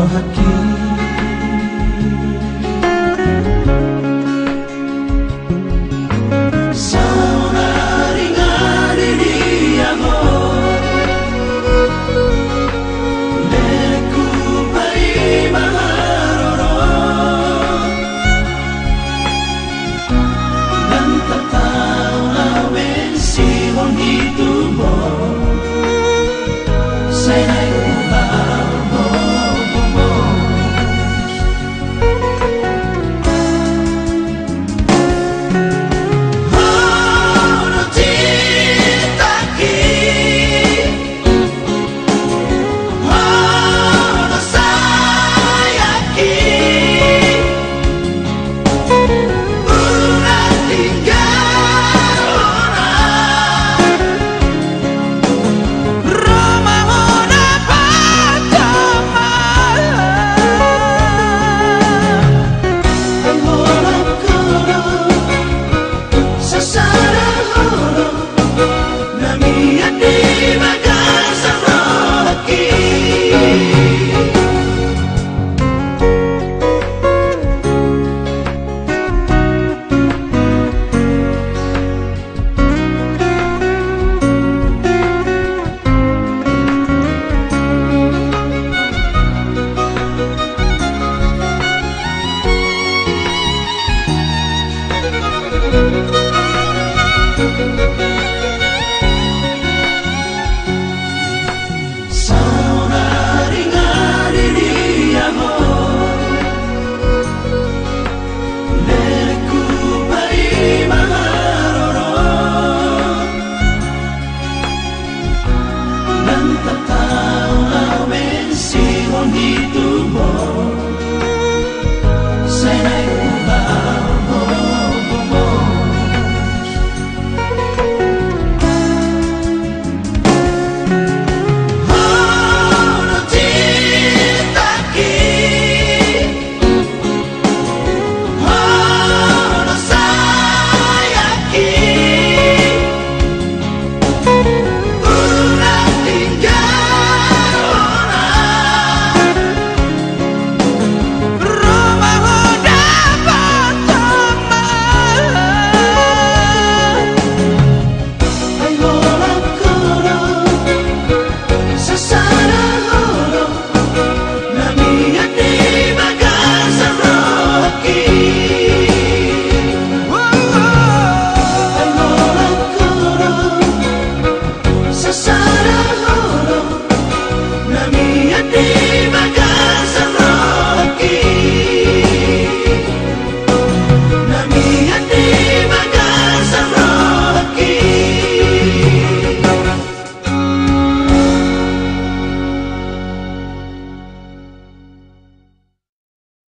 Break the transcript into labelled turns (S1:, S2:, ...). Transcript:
S1: corra aqui.